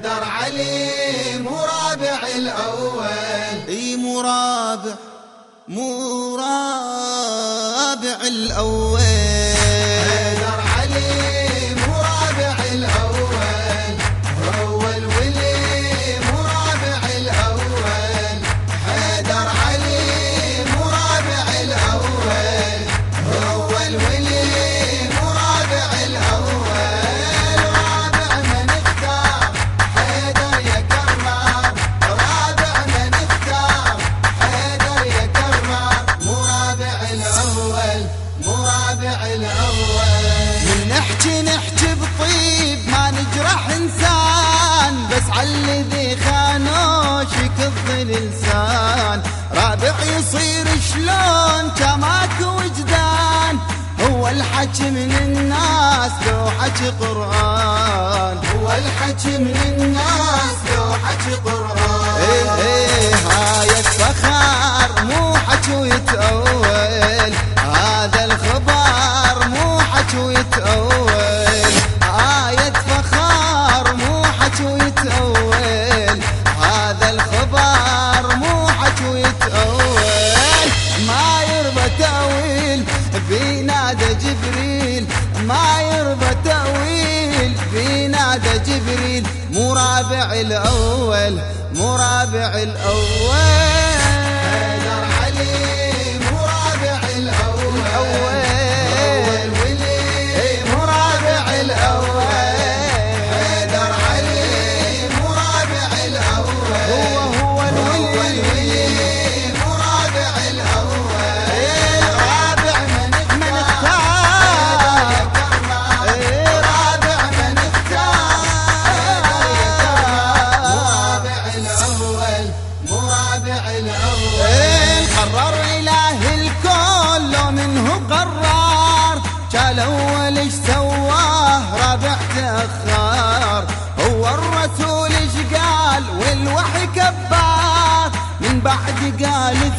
حيدر علي مرابع الأول. إي مرابع مرابع الأول. يكض الإنسان. رابع يصير شلون؟ كماك وجدان. هو الحكي من الناس لو حكي قرآن. هو الحكي من الناس لو حكي قرآن. إيه إيه هاي الفخار مو حكي ويتأول مرابع الأول مرابع الأول.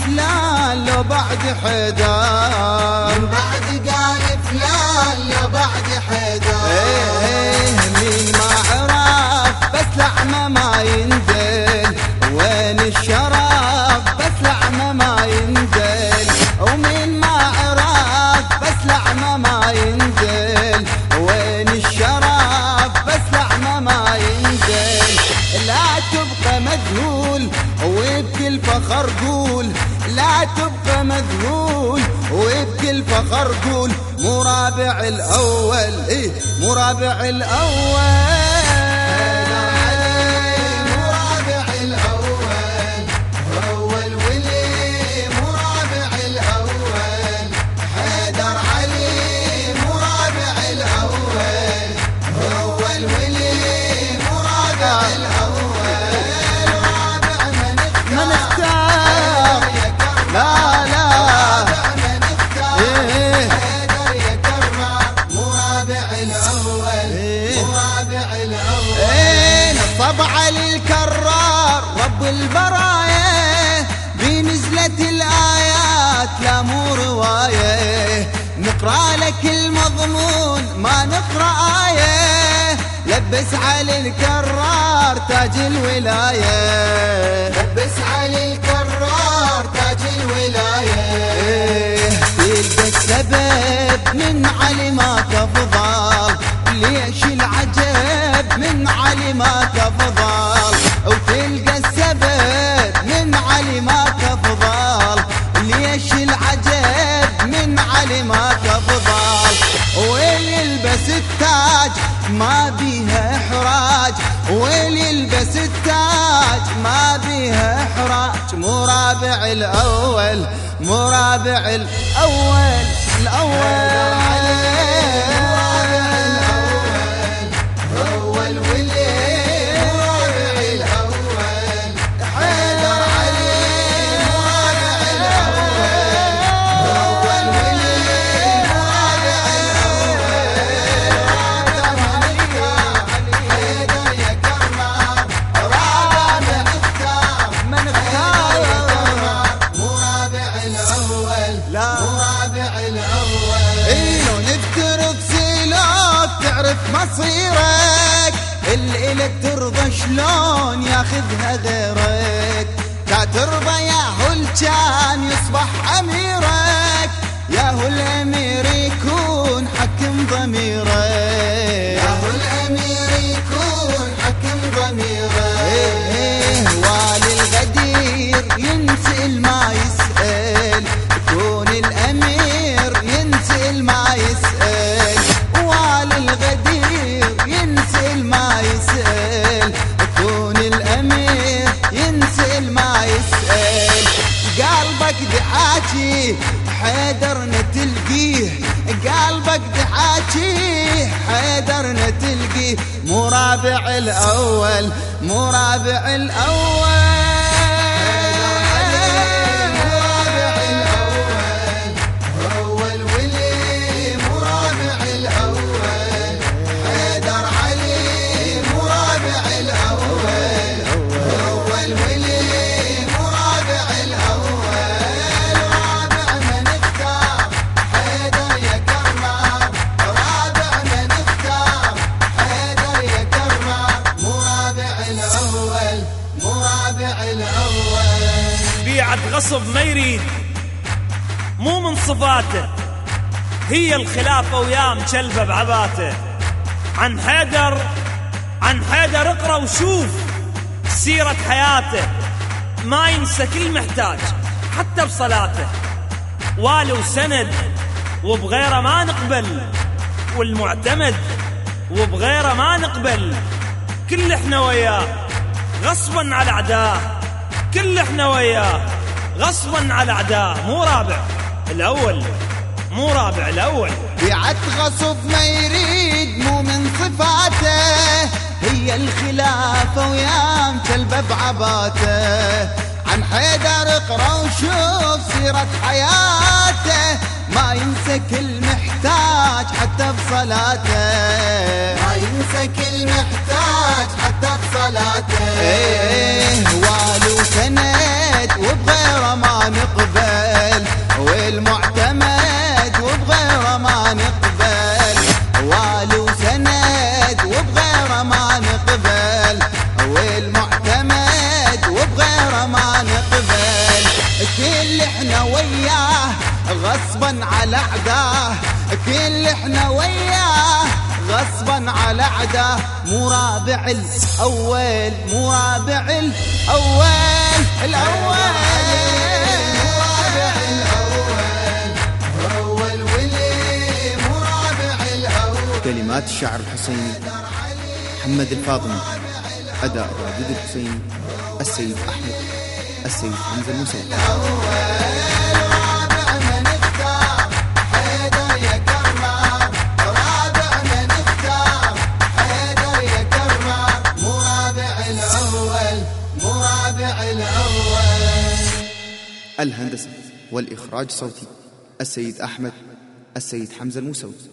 فلان لو بعد حيدر من بعد وبكل فخر قول مرابع الأول. إيه مرابع الأول. البرايا بنزلة الآيات لا مو رواية نقرأ لك المضمون ما نقرأ آية. لبس علي الكرار تاج الولاية. لبس علي الكرار تاج الولاية. تلقى السبب من علي ما تفضل ليش من علي ما تفضل وتلقى السبب من علي ما تفضل ليش العجب من علي ما تفضل وين يلبس التاج ما بيها إحراج. وين يلبس التاج ما بيها إحراج. مرابع الأول مرابع الأول الأول. شلون ياخذها غيرك لا ترضى يا هل كان يصبح أميرك. يا هو الامير يكون حكم ضميرك. يا هو الامير يكون حكم ضميرك. إيه والي الغدير ينسأل ما قلبك دحاكي حيدر نتلقيه قلبك دحاكي حيدر نتلقيه مو رابع الأول مو رابع الأول. صفاته هي الخلافة ويا مكلبة بعباته. عن حيدر عن حيدر اقرأ وشوف سيرة حياته. ما ينسى كل محتاج حتى بصلاته. والي وسند وبغيره ما نقبل. والمعتمد وبغيره ما نقبل. كل إحنا وياه غصبا على اعداه كل إحنا وياه غصبا على اعداه مو رابع. الأول مو رابع الأول. بيعت غصب ما يريد مو من صفاته هي الخلافة ويا مكلبة بعباته عن حيدر اقرأ وشوف سيرة حياته ما ينسى كل محتاج حتى بصلاته ما ينسى كل محتاج حتى بصلاته إيه. والو سند وبغيره ما نقبل. سند وبغيره ما نقبل والمعتمد وبغيره ما نقبل كل إحنا وياه غصبا على اعداه كل إحنا وياه غصبا على عداه مو رابع الأول مو رابع الأول الأول. كلمات الشاعر الحسيني محمد الفاطمي أداء الرادود الحسيني السيد أحمد السيد رابع الأول الهندسة والإخراج الصوتي السيد أحمد السيد حمزة الموسوي